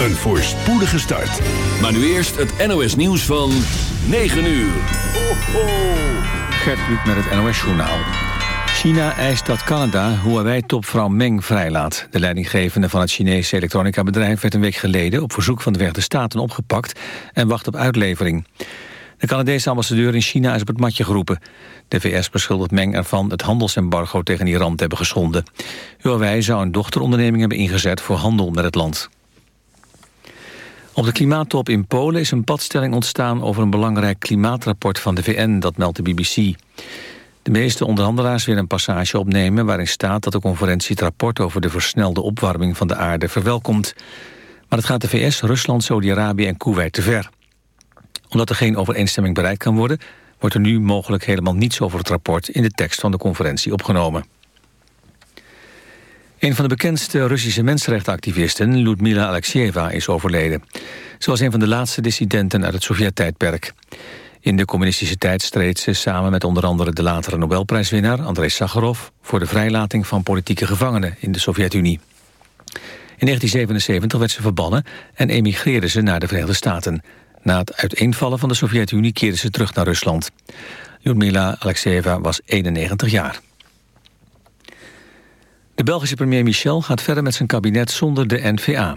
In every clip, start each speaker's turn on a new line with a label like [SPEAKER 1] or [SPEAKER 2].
[SPEAKER 1] een voorspoedige start.
[SPEAKER 2] Maar nu eerst het NOS nieuws van 9 uur. Ho.
[SPEAKER 3] Gert Kluk met het NOS Journaal. China eist dat Canada Huawei-topvrouw Meng vrijlaat. De leidinggevende van het Chinese elektronica-bedrijf... werd een week geleden op verzoek van de Verenigde Staten opgepakt... en wacht op uitlevering. De Canadese ambassadeur in China is op het matje geroepen. De VS beschuldigt Meng ervan het handelsembargo tegen Iran te hebben geschonden. Huawei zou een dochteronderneming hebben ingezet voor handel met het land. Op de klimaattop in Polen is een padstelling ontstaan over een belangrijk klimaatrapport van de VN, dat meldt de BBC. De meeste onderhandelaars willen een passage opnemen waarin staat dat de conferentie het rapport over de versnelde opwarming van de aarde verwelkomt. Maar het gaat de VS, Rusland, Saudi-Arabië en Kuwait te ver. Omdat er geen overeenstemming bereikt kan worden, wordt er nu mogelijk helemaal niets over het rapport in de tekst van de conferentie opgenomen. Een van de bekendste Russische mensenrechtenactivisten, Ludmila Alexieva, is overleden. Ze was een van de laatste dissidenten uit het Sovjet-tijdperk. In de communistische tijd streed ze samen met onder andere de latere Nobelprijswinnaar Andrei Sakharov voor de vrijlating van politieke gevangenen in de Sovjet-Unie. In 1977 werd ze verbannen en emigreerde ze naar de Verenigde Staten. Na het uiteenvallen van de Sovjet-Unie keerde ze terug naar Rusland. Ludmila Alexieva was 91 jaar. De Belgische premier Michel gaat verder met zijn kabinet zonder de N-VA.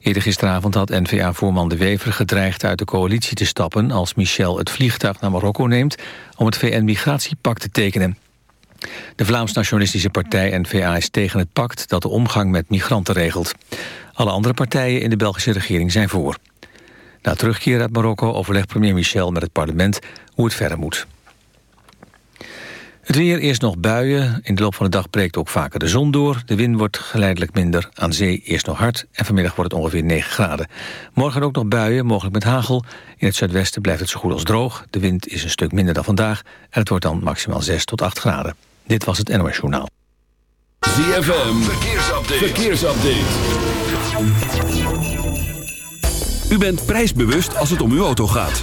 [SPEAKER 3] Eerder gisteravond had N-VA-voorman De Wever gedreigd uit de coalitie te stappen... als Michel het vliegtuig naar Marokko neemt om het VN-migratiepact te tekenen. De Vlaams-nationalistische partij N-VA is tegen het pact dat de omgang met migranten regelt. Alle andere partijen in de Belgische regering zijn voor. Na terugkeer uit Marokko overlegt premier Michel met het parlement hoe het verder moet. Het weer eerst nog buien. In de loop van de dag breekt ook vaker de zon door. De wind wordt geleidelijk minder. Aan zee eerst nog hard. En vanmiddag wordt het ongeveer 9 graden. Morgen ook nog buien, mogelijk met hagel. In het zuidwesten blijft het zo goed als droog. De wind is een stuk minder dan vandaag. En het wordt dan maximaal 6 tot 8 graden. Dit was het NOS Journaal.
[SPEAKER 2] ZFM, verkeersupdate. verkeersupdate. U bent prijsbewust als het om uw auto gaat.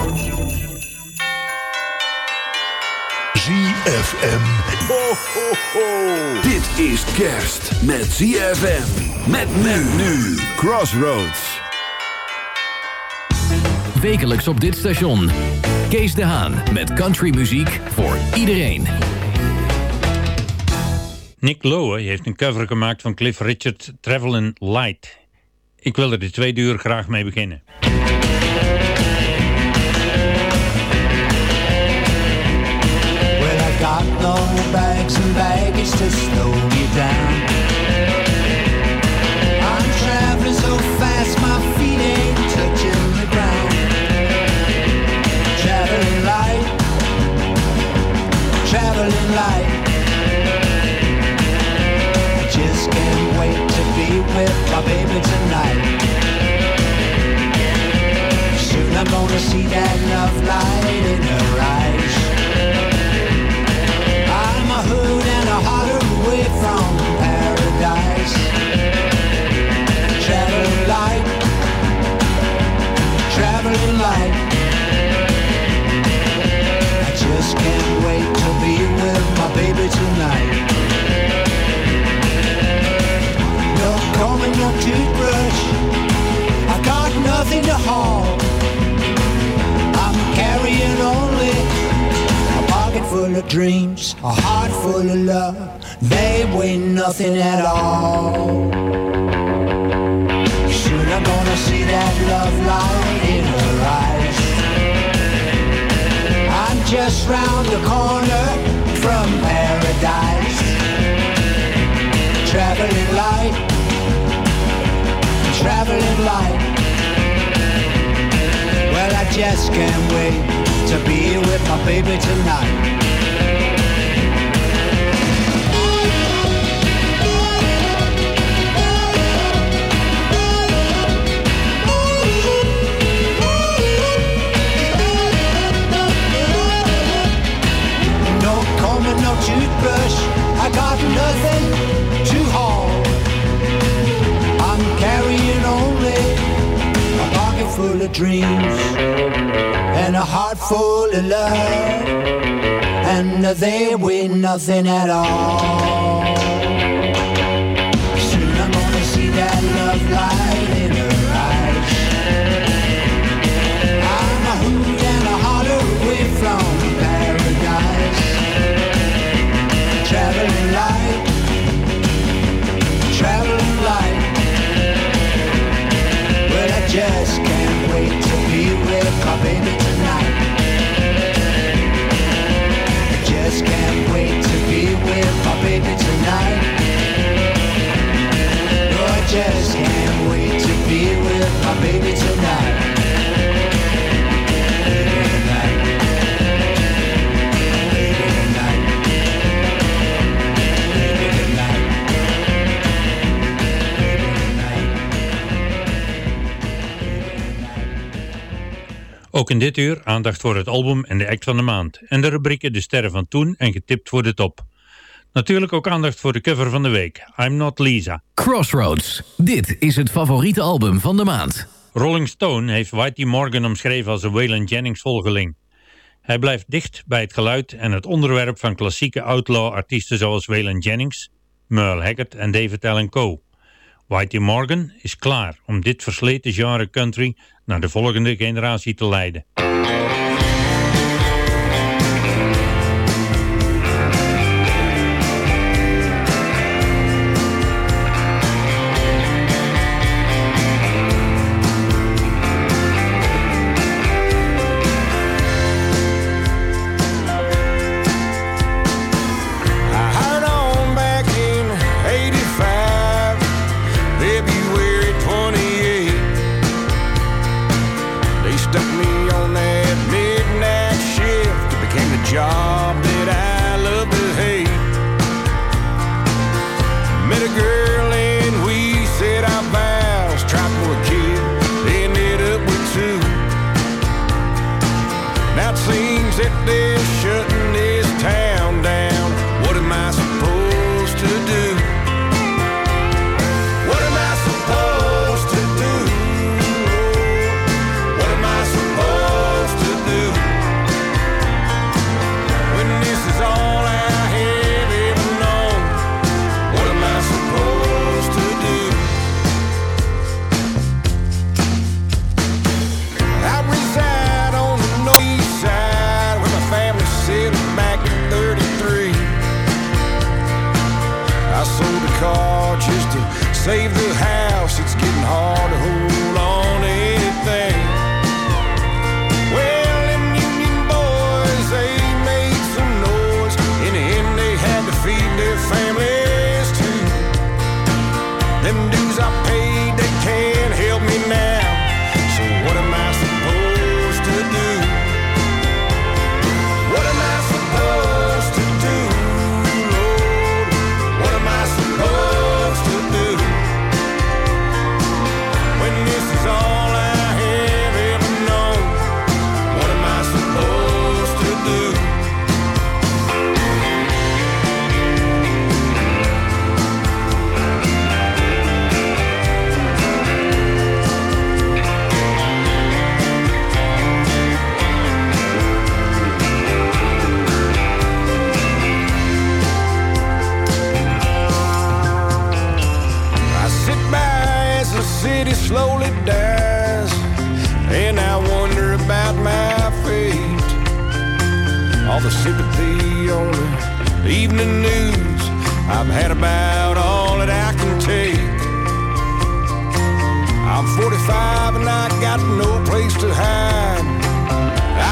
[SPEAKER 2] ZFM. Ho, ho, ho. Dit is kerst met ZFM. Met men nu. Crossroads.
[SPEAKER 4] Wekelijks op dit station. Kees de Haan met countrymuziek voor iedereen.
[SPEAKER 5] Nick Lowe heeft een cover gemaakt van Cliff Richard Travelin' Light. Ik wil er de tweede uur graag mee beginnen.
[SPEAKER 6] No bags and baggage to slow me down. I'm traveling so fast, my feet ain't touching the ground. Traveling light, traveling light. I just can't wait to be with my baby tonight. Soon I'm gonna see that love light. baby, tonight. No comb and no toothbrush. I got nothing to haul. I'm carrying only a pocket full of dreams, a heart full of love. They weigh nothing at all. Soon I'm gonna see that love light in her eyes. I'm just round the corner from paradise. Traveling light, traveling light. Well, I just can't wait to be with my baby tonight. I got nothing to haul. I'm carrying only a pocket full of dreams and a heart full of love, and they weigh nothing at all. Just can't wait to be with my baby tonight.
[SPEAKER 7] Ook in dit uur aandacht voor het album en de act van de maand. En de rubrieken De Sterren van Toen en Getipt voor de Top. Natuurlijk ook aandacht voor de cover van de week. I'm Not Lisa.
[SPEAKER 8] Crossroads. Dit is het favoriete album van de maand.
[SPEAKER 7] Rolling Stone heeft Whitey Morgan omschreven als een Waylon Jennings volgeling. Hij blijft dicht bij het geluid en het onderwerp van klassieke outlaw-artiesten zoals Waylon Jennings, Merle Haggard en David Allen Coe. Whitey Morgan is klaar om dit versleten genre country naar de volgende generatie te leiden. save sympathy on the evening news. I've had about all that I can take. I'm 45 and I got no place to hide.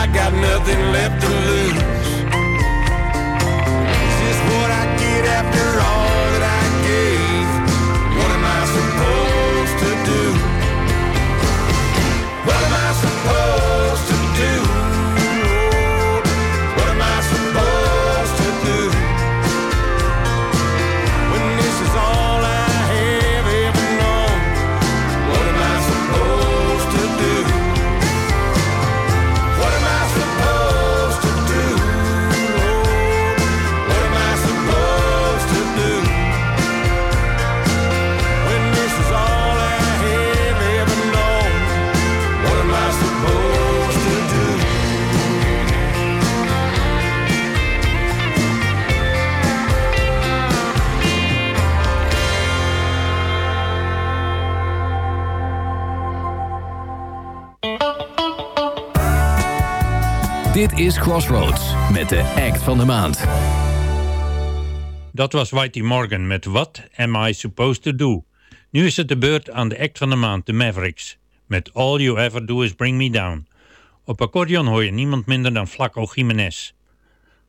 [SPEAKER 7] I got nothing left to lose.
[SPEAKER 4] Crossroads met de act van de maand.
[SPEAKER 5] Dat was Whitey Morgan met What Am I Supposed to Do? Nu is het de beurt aan de act van de maand, de Mavericks. Met All You Ever Do Is Bring Me Down. Op accordeon hoor je niemand minder dan Flaco Jiménez.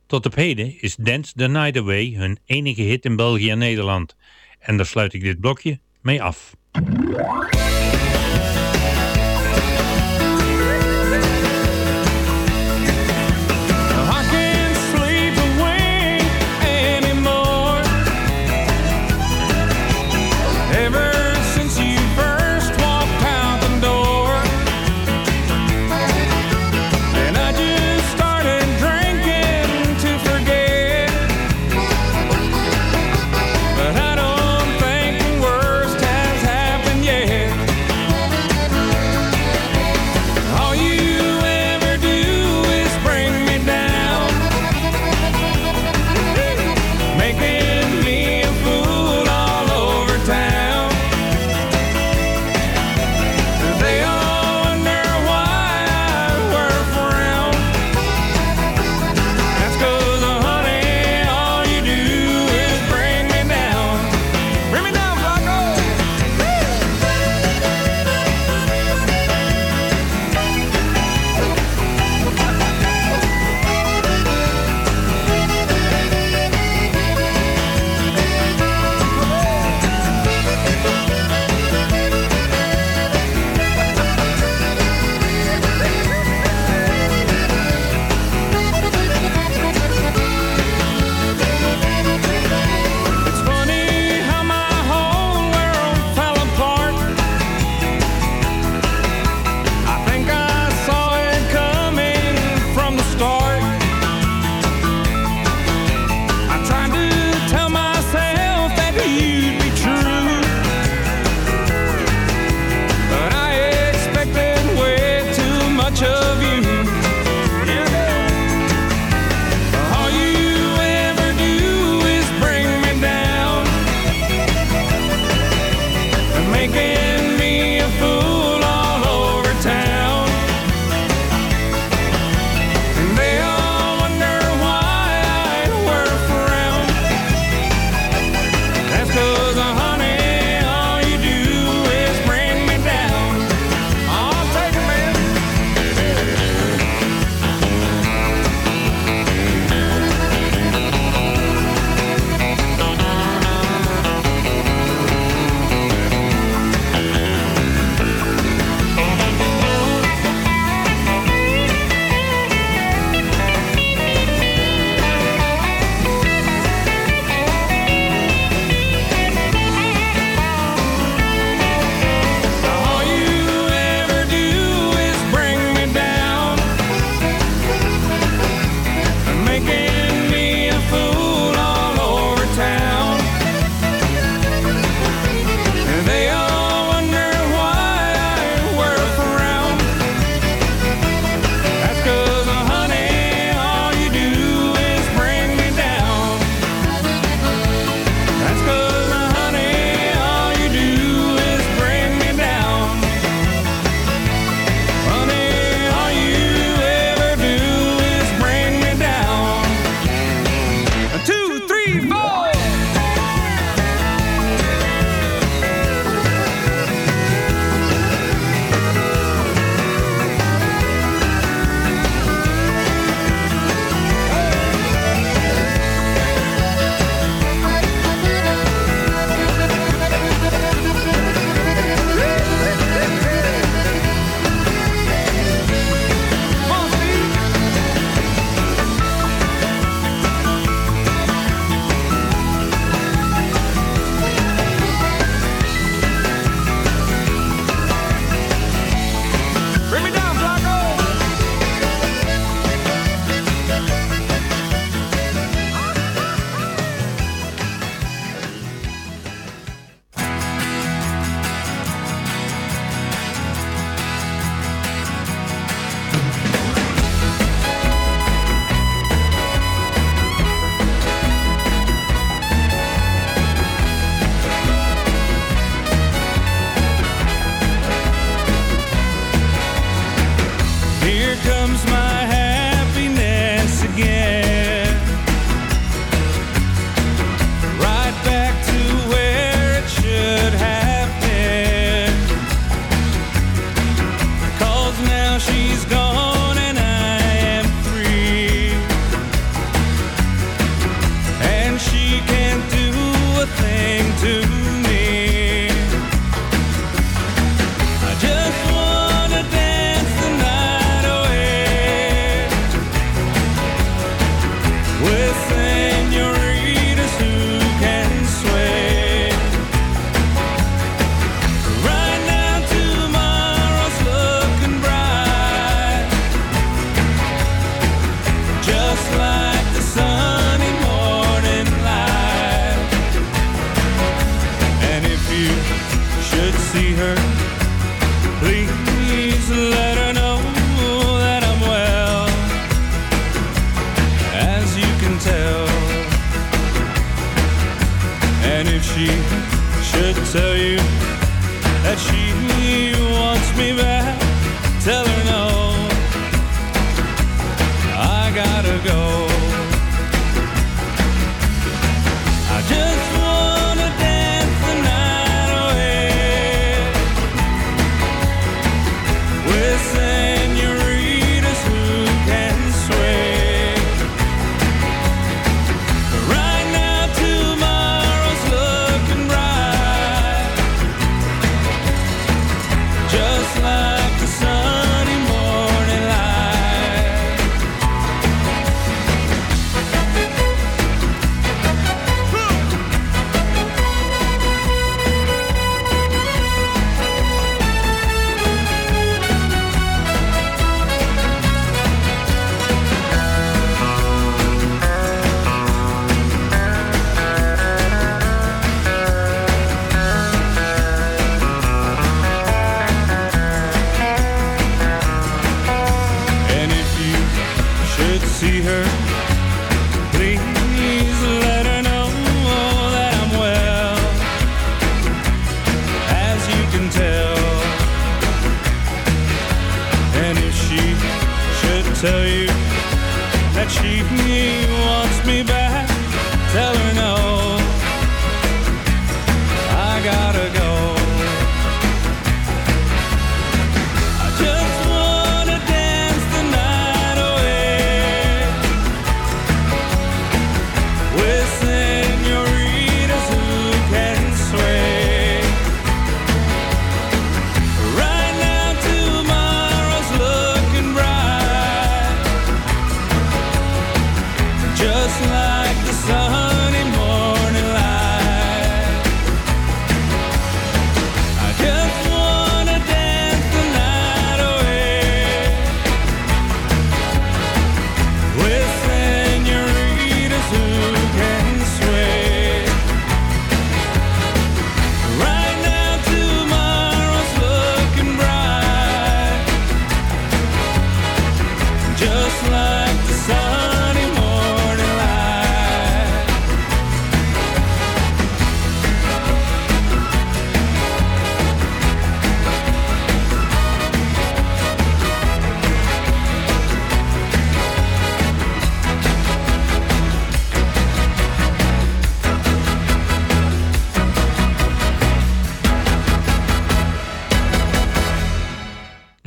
[SPEAKER 5] Tot op heden is Dance the Night Away hun enige hit in België en Nederland. En daar sluit ik dit blokje mee af.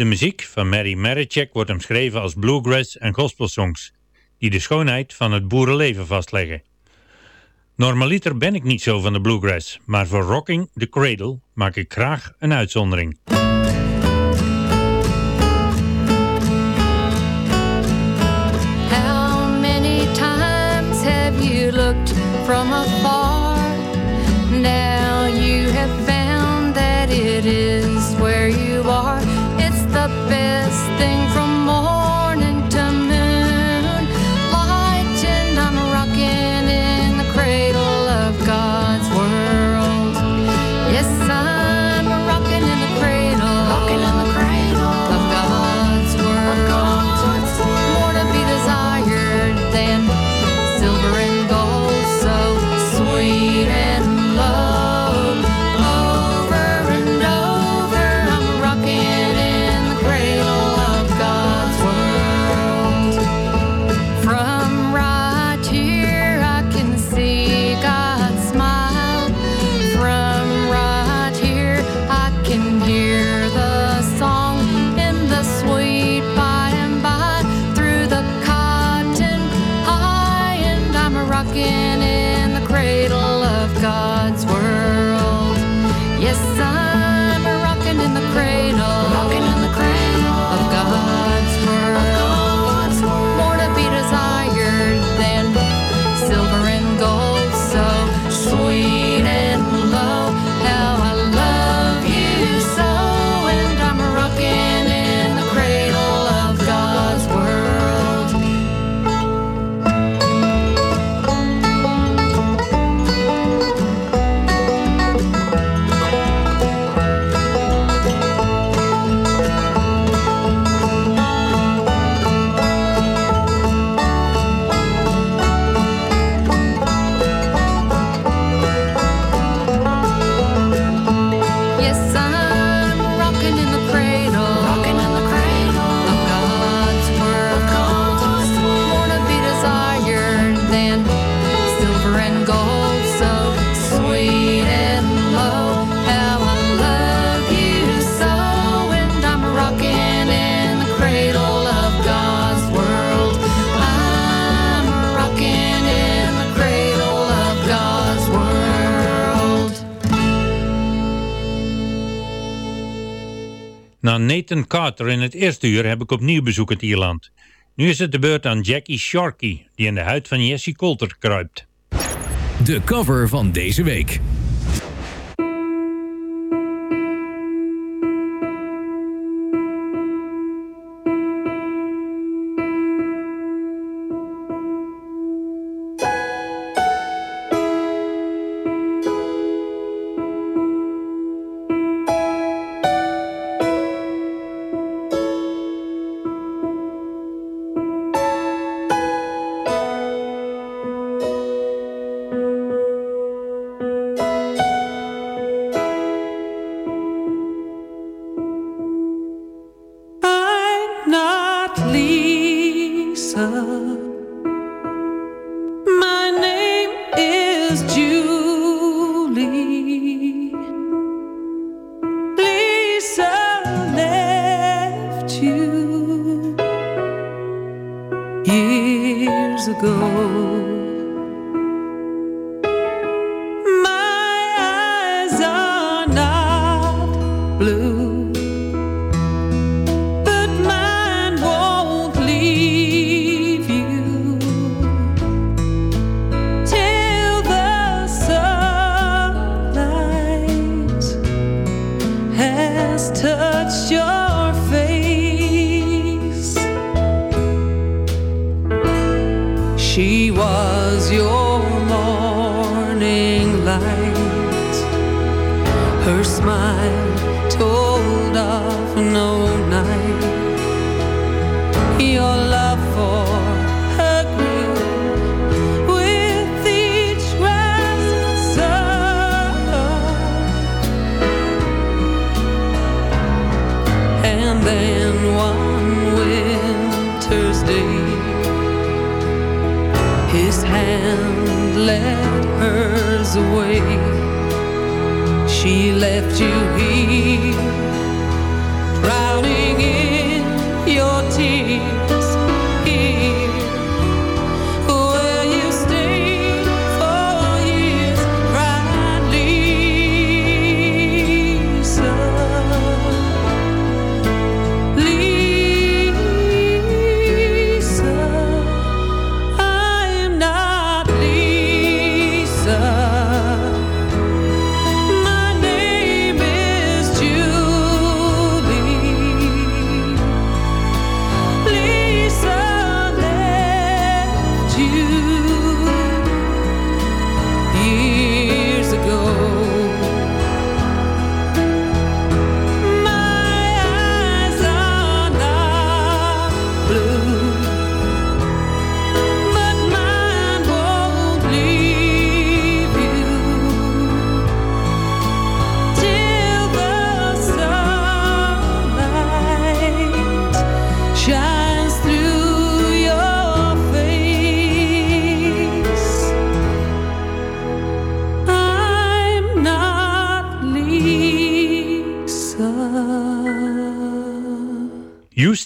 [SPEAKER 9] De muziek van Mary Marichak wordt omschreven als bluegrass en gospelsongs, die de schoonheid van het boerenleven vastleggen. Normaliter ben ik niet zo van de bluegrass, maar voor Rocking the Cradle maak ik graag een uitzondering.
[SPEAKER 5] Nathan Carter in het eerste uur heb ik opnieuw bezoek uit Ierland. Nu is het de beurt aan Jackie Sharkey, die in de huid van Jessie Coulter kruipt.
[SPEAKER 4] De cover van deze week.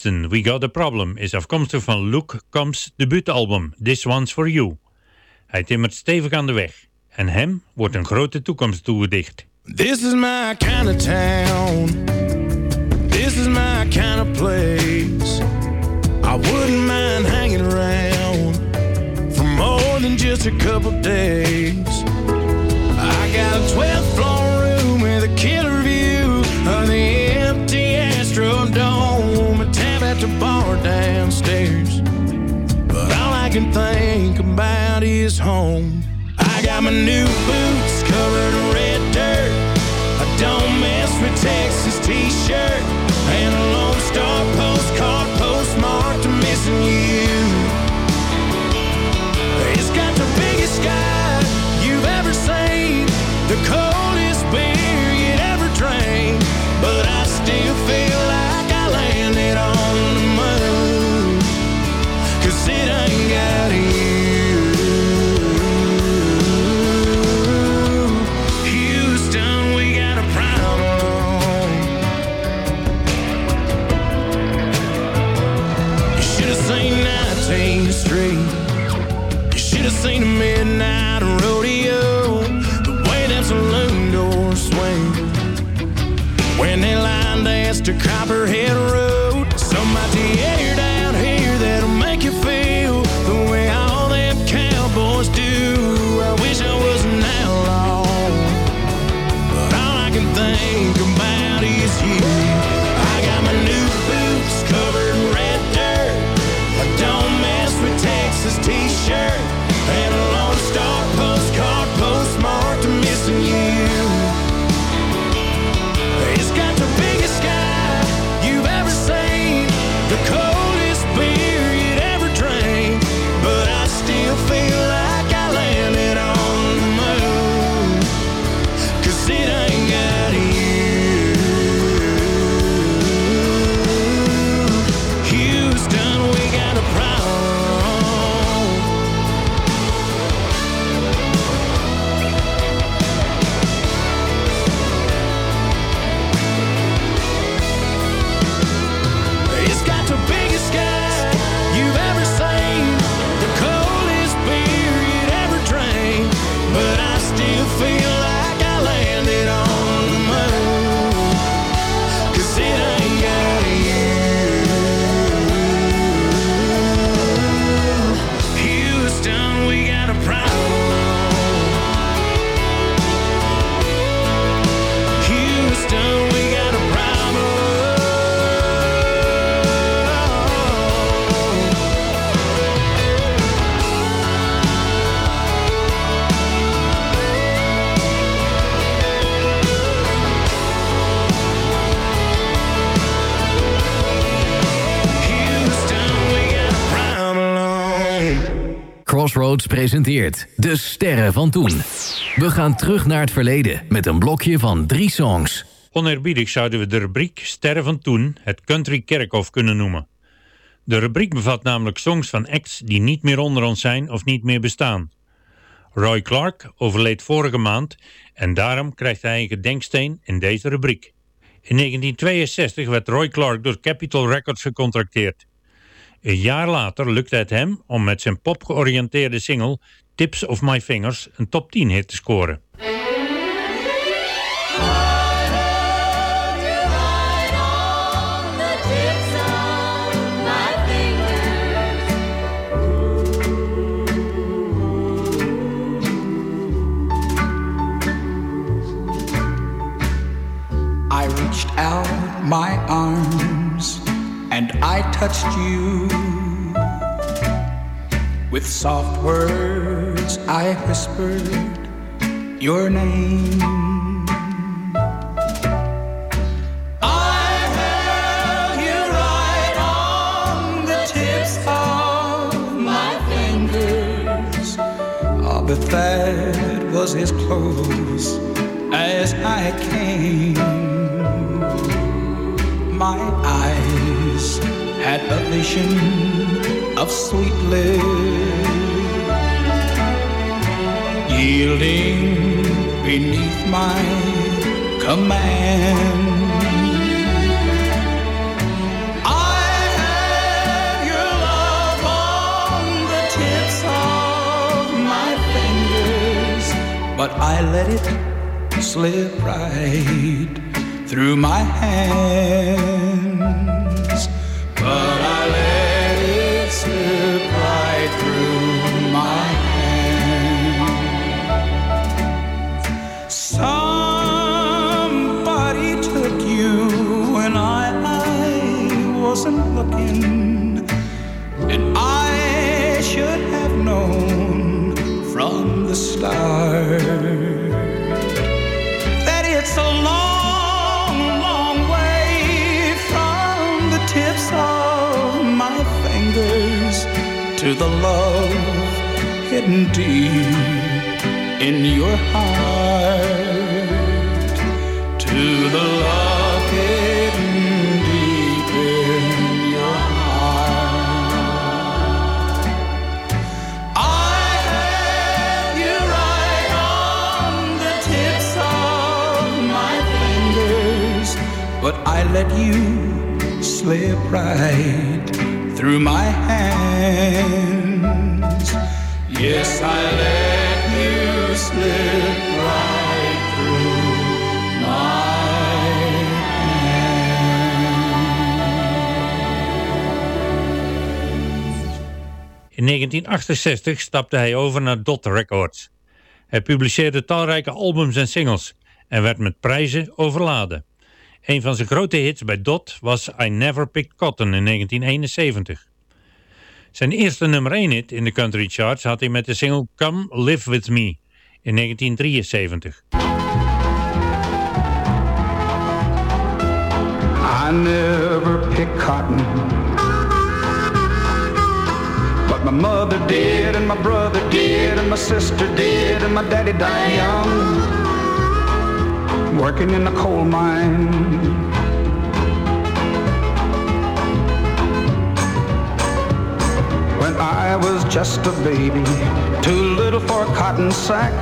[SPEAKER 5] We Got a Problem is afkomstig van Luke Combs debuutalbum This One's For You. Hij timmert stevig aan de weg en hem wordt een grote toekomst toegedicht.
[SPEAKER 7] This is my kind of town. This is my kind of place. I wouldn't mind hanging around for more than just a couple days. I got a 12th floor downstairs. But all I can think about is home. I got my new boots covered in red dirt. I don't mess with Texas t-shirt and a Lone Star
[SPEAKER 4] Presenteert De Sterren van Toen. We gaan terug naar het verleden met een blokje van drie songs.
[SPEAKER 5] Oneerbiedig zouden we de rubriek Sterren van Toen het Country Kerkhof kunnen noemen. De rubriek bevat namelijk songs van acts die niet meer onder ons zijn of niet meer bestaan. Roy Clark overleed vorige maand en daarom krijgt hij een gedenksteen in deze rubriek. In 1962 werd Roy Clark door Capitol Records gecontracteerd. Een jaar later lukte het hem om met zijn popgeoriënteerde single Tips of My Fingers een top 10 hit te scoren.
[SPEAKER 10] I reached out my arms and I touched you. With soft words, I whispered your name. I held you right on the tips of my fingers. Ah, but that was as close as I came. My eyes had a vision of sweet lips yielding beneath my command. I had your love on the tips of my fingers, but I let it slip right through my hands. The love hidden deep in your heart. To the love hidden deep in your heart. I had you right on the tips of my fingers, but I let you slip right through my hands. Yes, I let you through my
[SPEAKER 5] In 1968 stapte hij over naar Dot Records. Hij publiceerde talrijke albums en singles en werd met prijzen overladen. Een van zijn grote hits bij Dot was I Never Picked Cotton in 1971. Zijn eerste nummer 1 hit in de country charts had hij met de single Come Live With Me in 1973.
[SPEAKER 10] I never picked cotton. But my mother did, and my brother did, and my sister did, and my daddy died young. Working in the coal mine. When I was just a baby, too little for a cotton sack.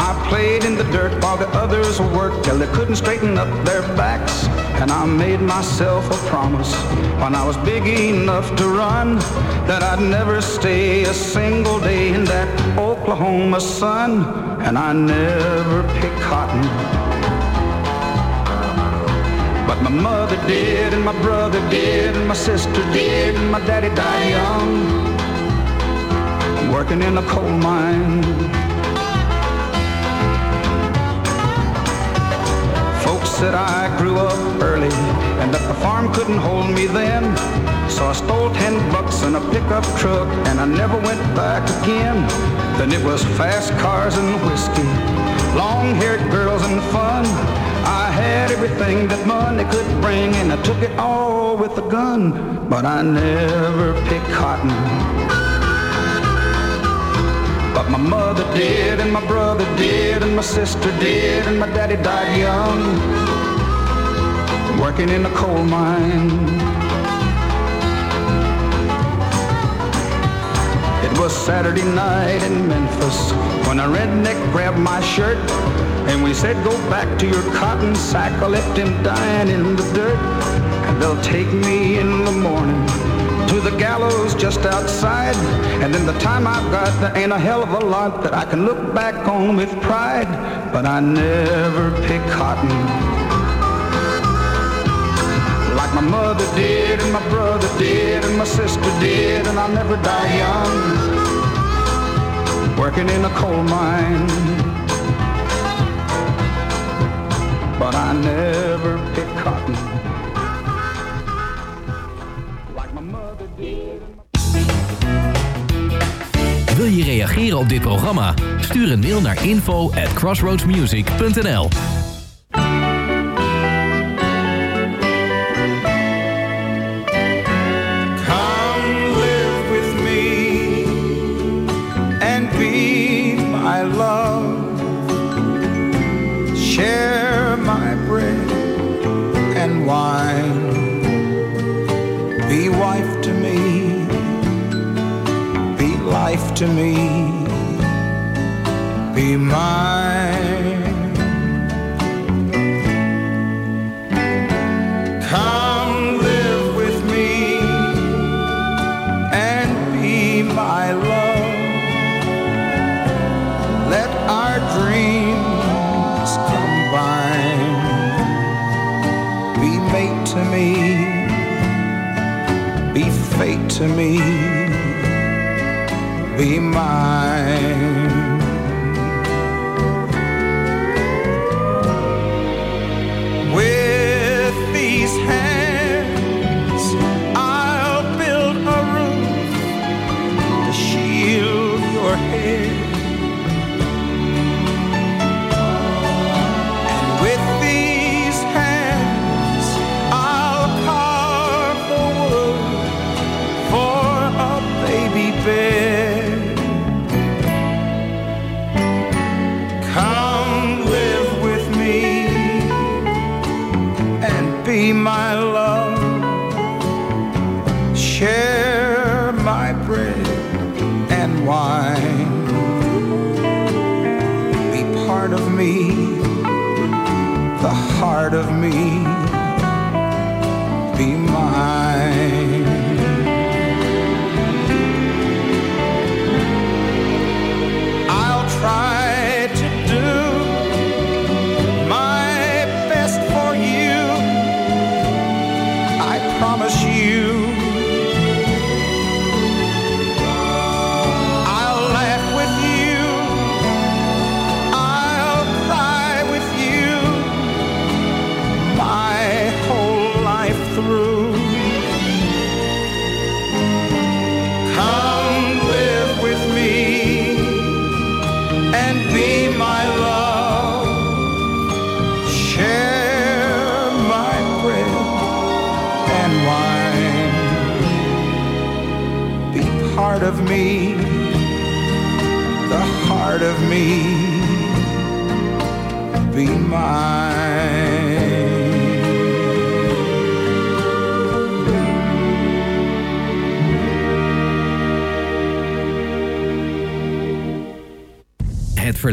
[SPEAKER 10] I played in the dirt while the others worked till they couldn't straighten up their backs. And I made myself a promise when I was big enough to run that I'd never stay a single day in that Oklahoma sun. And I never pick cotton. My mother did, and my brother did, and my sister did, and my daddy died young. Working in a coal mine. Folks said I grew up early and that the farm couldn't hold me then. So I stole ten bucks in a pickup truck and I never went back again. Then it was fast cars and whiskey, long-haired girls and fun. Had everything that money could bring and I took it all with a gun. But I never picked cotton.
[SPEAKER 11] But my mother did, and my brother did, and my sister did, and my daddy died young, working in a coal mine. It was Saturday night in Memphis when a redneck grabbed my shirt and we said, go back to your cotton sack. I left him dying in the dirt and they'll take me in the morning to the gallows just outside. And in the time I've got, there ain't a hell of a lot that I can look back on with pride. But I never pick cotton like my mother did, and my brother did, and my sister did, and I'll never die young. Working in a coal mine. But I never picked cotton. Like my mother did.
[SPEAKER 8] Wil je reageren op dit programma? Stuur een mail naar info at crossroadsmusic.nl
[SPEAKER 10] to me. Be mine.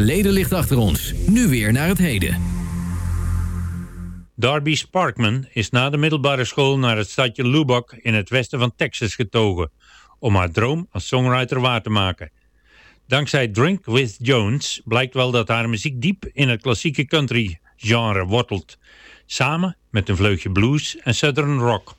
[SPEAKER 8] Verleden ligt achter ons. Nu weer naar het heden.
[SPEAKER 12] Darby Sparkman is na de middelbare school naar het stadje Lubbock in het westen van Texas getogen om haar droom als songwriter waar te maken. Dankzij Drink with Jones blijkt wel dat haar muziek diep in het klassieke country genre wortelt, samen met een vleugje blues en southern rock.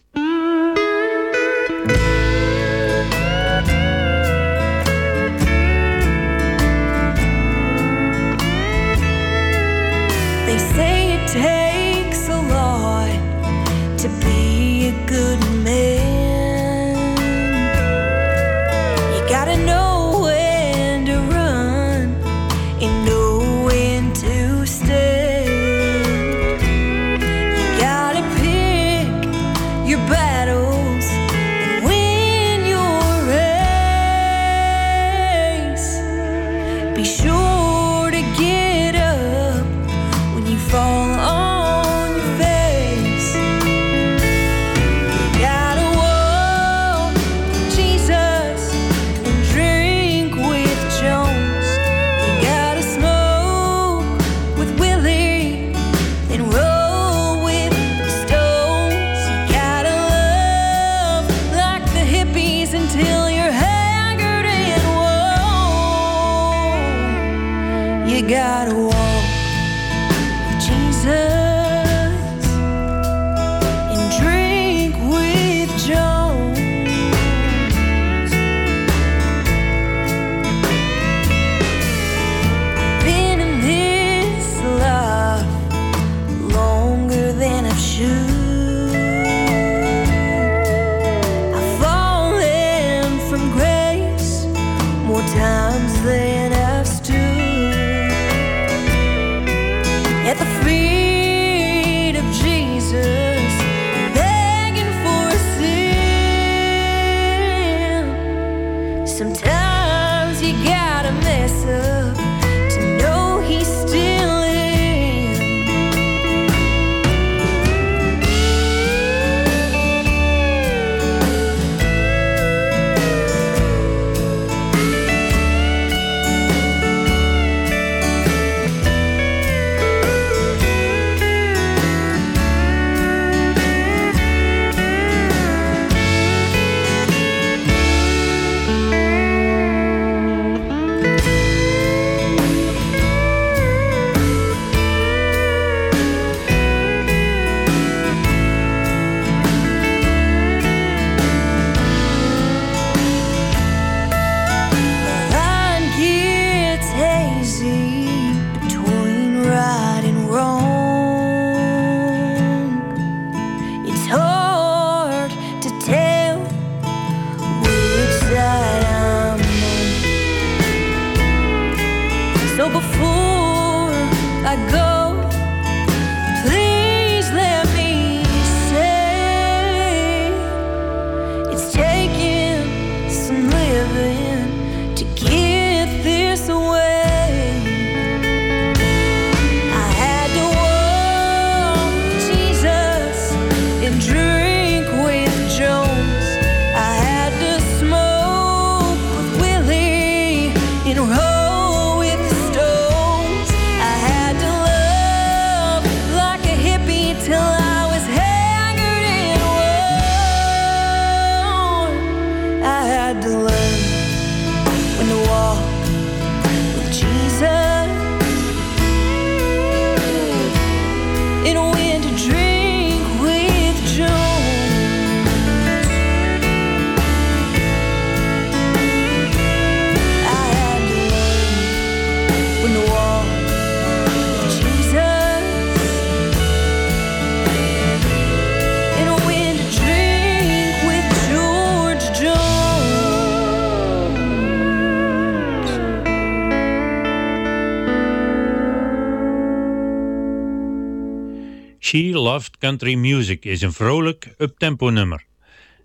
[SPEAKER 5] Loved Country Music is een vrolijk, uptempo nummer.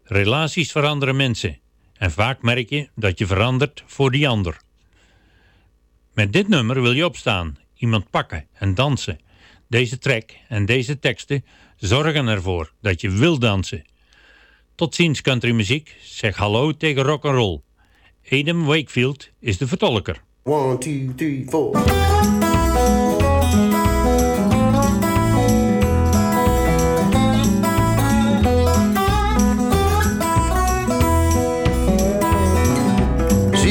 [SPEAKER 5] Relaties veranderen mensen. En vaak merk je dat je verandert voor die ander. Met dit nummer wil je opstaan, iemand pakken en dansen. Deze track en deze teksten zorgen ervoor dat je wil dansen. Tot ziens countrymuziek, zeg hallo tegen rock'n'roll. Adam Wakefield is de vertolker.
[SPEAKER 13] One, two, three, four.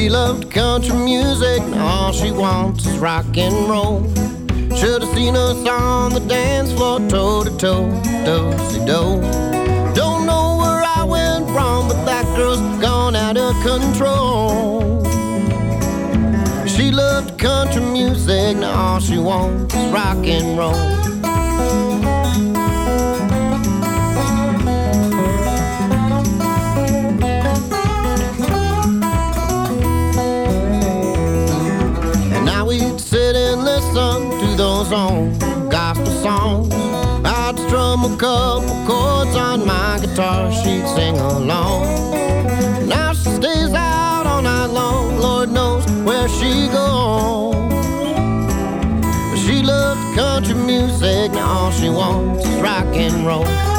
[SPEAKER 13] She loved country music, and all she wants is rock and roll. Should have seen us on the dance floor, toe to toe, do si do. Don't know where I went wrong, but that girl's gone out of control. She loved country music, now all she wants is rock and roll. Those old gospel songs. I'd strum a couple chords on my guitar, she'd sing along. Now she stays out all night long, Lord knows where she goes. She loves country music, now all she wants is rock and roll.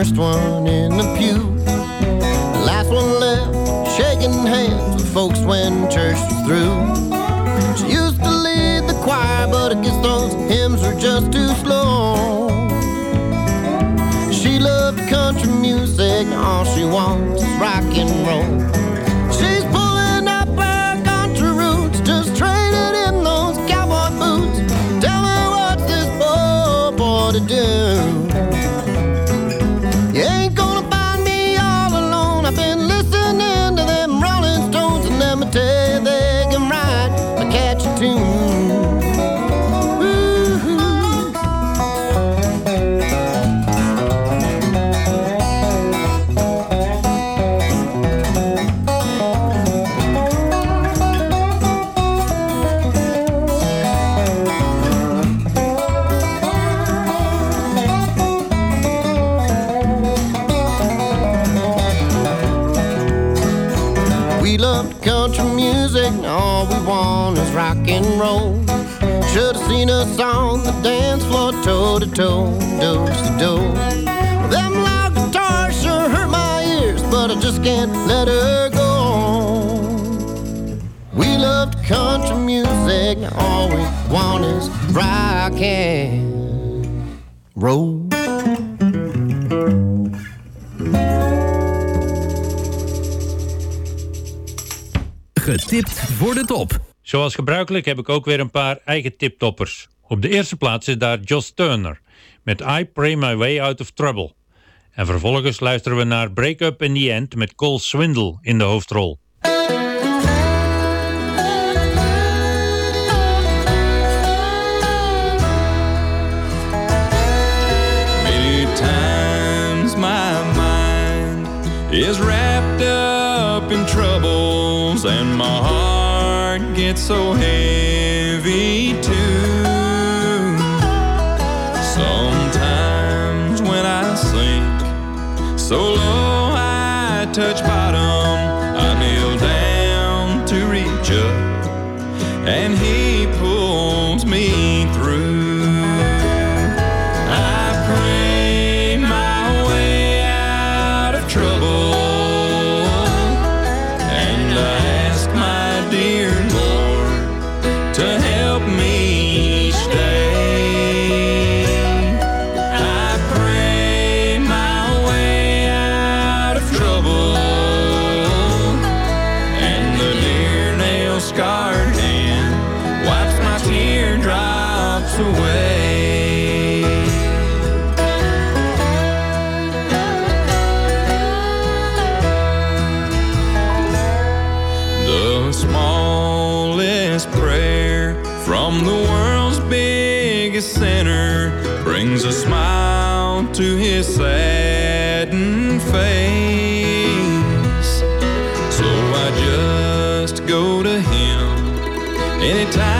[SPEAKER 13] first one in the pew. The last one left, shaking hands with folks when church was through. She used to lead the choir, but I guess those hymns were just too slow. She loved country music, all she wants is rock and roll. Toe to toe, dose to do. Them loud guitars sure hurt my ears, but I just can't let her go. We loved country music, all we want is rock and roll.
[SPEAKER 4] Getipt voor de top.
[SPEAKER 5] Zoals gebruikelijk heb ik ook weer een paar eigen tiptoppers. Op de eerste plaats is daar Joss Turner met I Pray My Way Out of Trouble. En vervolgens luisteren we naar Break Up in the End met Cole Swindle in de hoofdrol.
[SPEAKER 14] My mind is wrapped up in troubles, and my heart gets so heavy so The smallest prayer from the world's biggest sinner brings a smile to his saddened face. So I just go to him anytime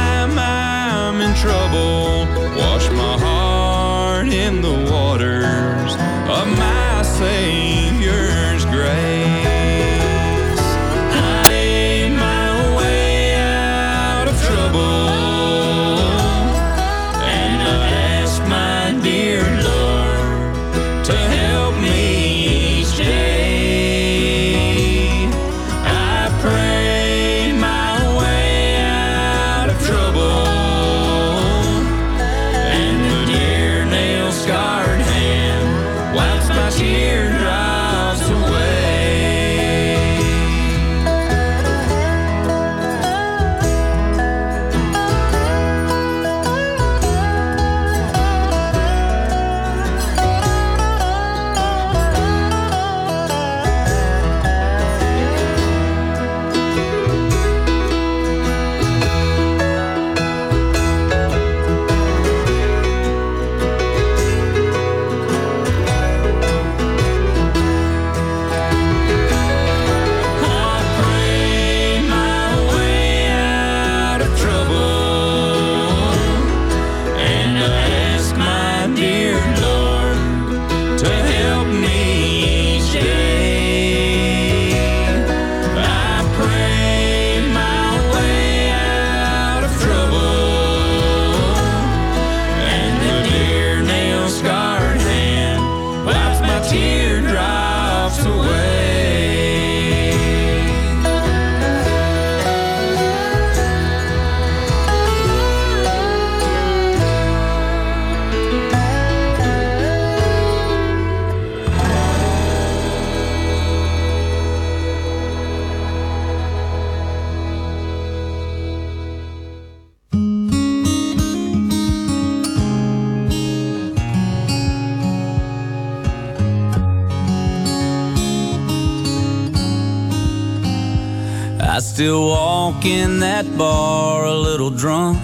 [SPEAKER 15] bar a little drunk.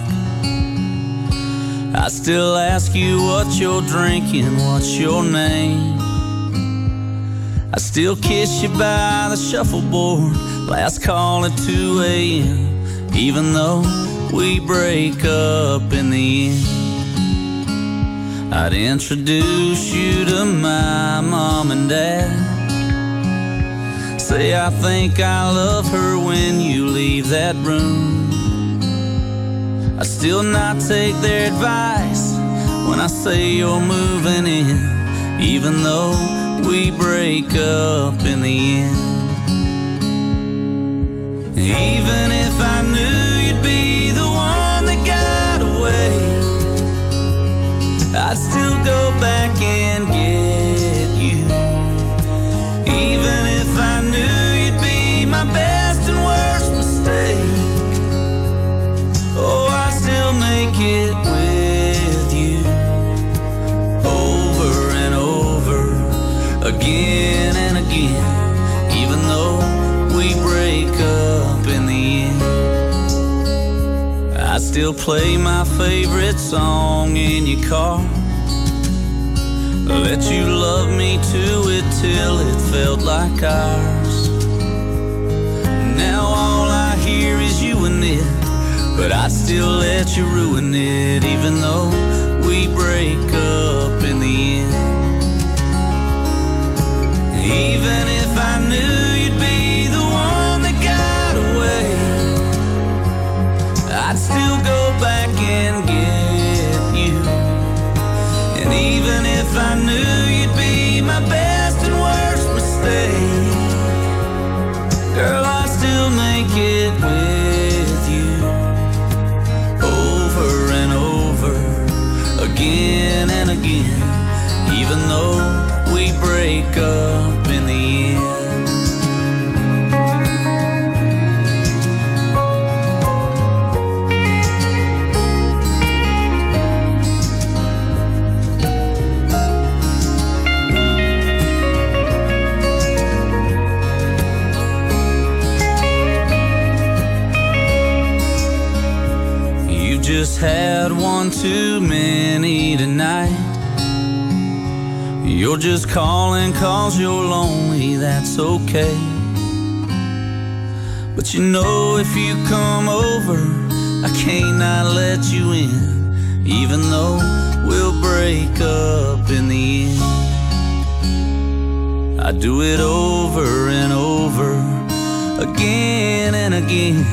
[SPEAKER 15] I still ask you what you're drinking, what's your name. I still kiss you by the shuffleboard, last call at 2 a.m. Even though we break up in the end. I'd introduce you to my mom and dad. Say I think I love her when you leave that room. Still not take their advice when I say you're moving in, even though we break up in the end. Even if I knew you'd be the one that got away, I'd still go back and get still play my favorite song in your car. Let you love me to it till it felt like ours. But I'd still let you ruin it, even though we break up in the end. Even if I knew you'd be the one that got away, I'd still go back and up in the end. You just had one too many tonight. You're just calling cause you're lonely, that's okay. But you know if you come over, I can't not let you in, even though we'll break up in the end. I do it over and over again and again,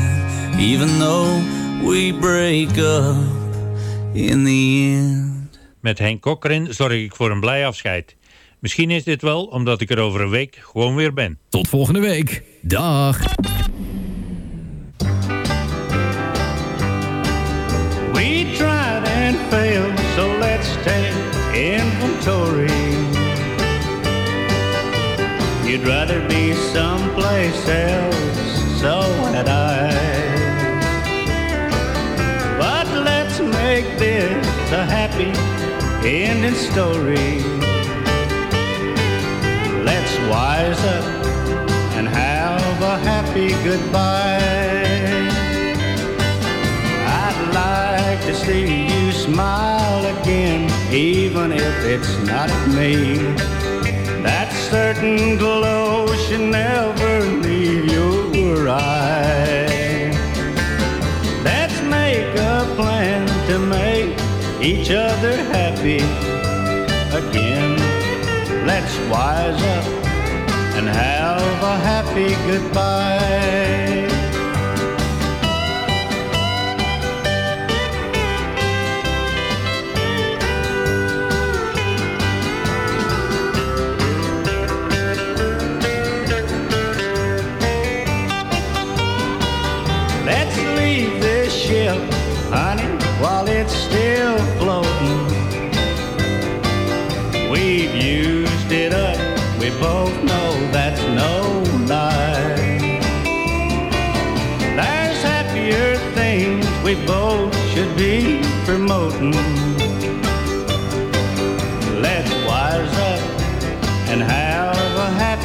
[SPEAKER 15] even though we break up in the end.
[SPEAKER 5] Met Henk zorg ik voor een blij afscheid. Misschien is dit wel omdat ik er over een week gewoon weer ben.
[SPEAKER 8] Tot volgende week. Dag.
[SPEAKER 10] We tried and failed, so let's take inventory. You'd rather be someplace else, so had I. But let's make this a happy ending story. Wise up and have a happy goodbye. I'd like to see you smile again, even if it's not me. That certain glow should never leave your eye. Let's make a plan to make each other happy again. Let's wise up and have a happy goodbye.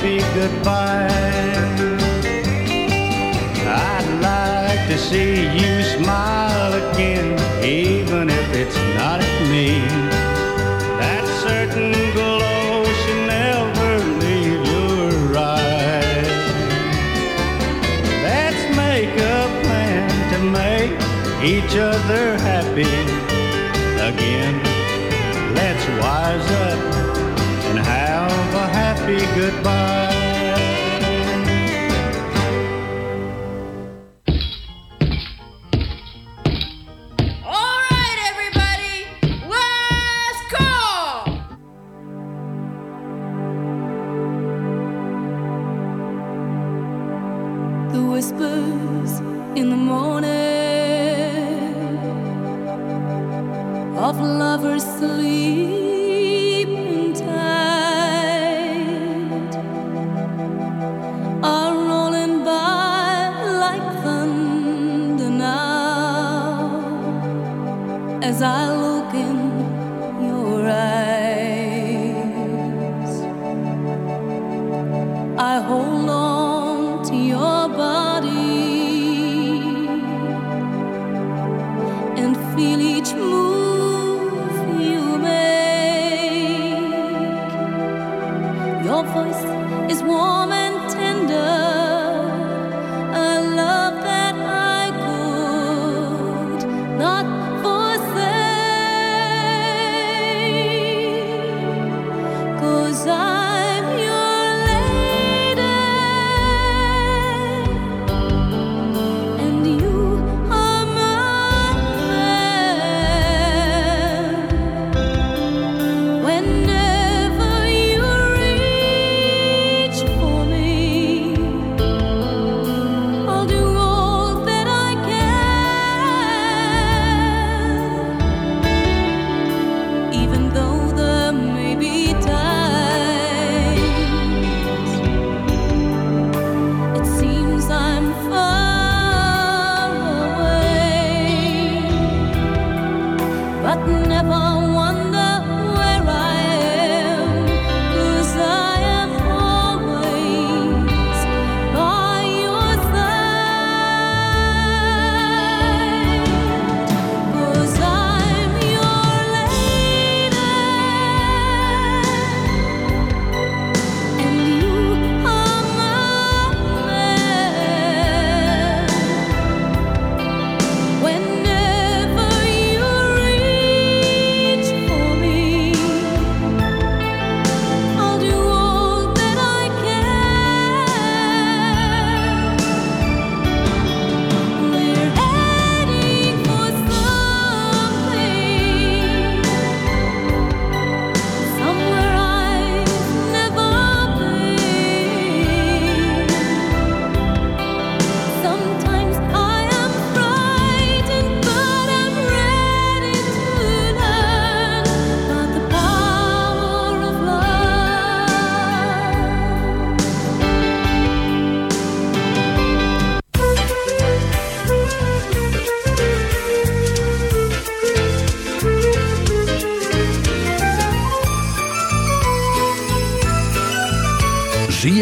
[SPEAKER 10] be goodbye. I'd like to
[SPEAKER 4] see you smile again, even if it's not at me. That certain glow should never leave your eyes. Let's make a plan to make each other happy again. Let's wise up and have a happy goodbye.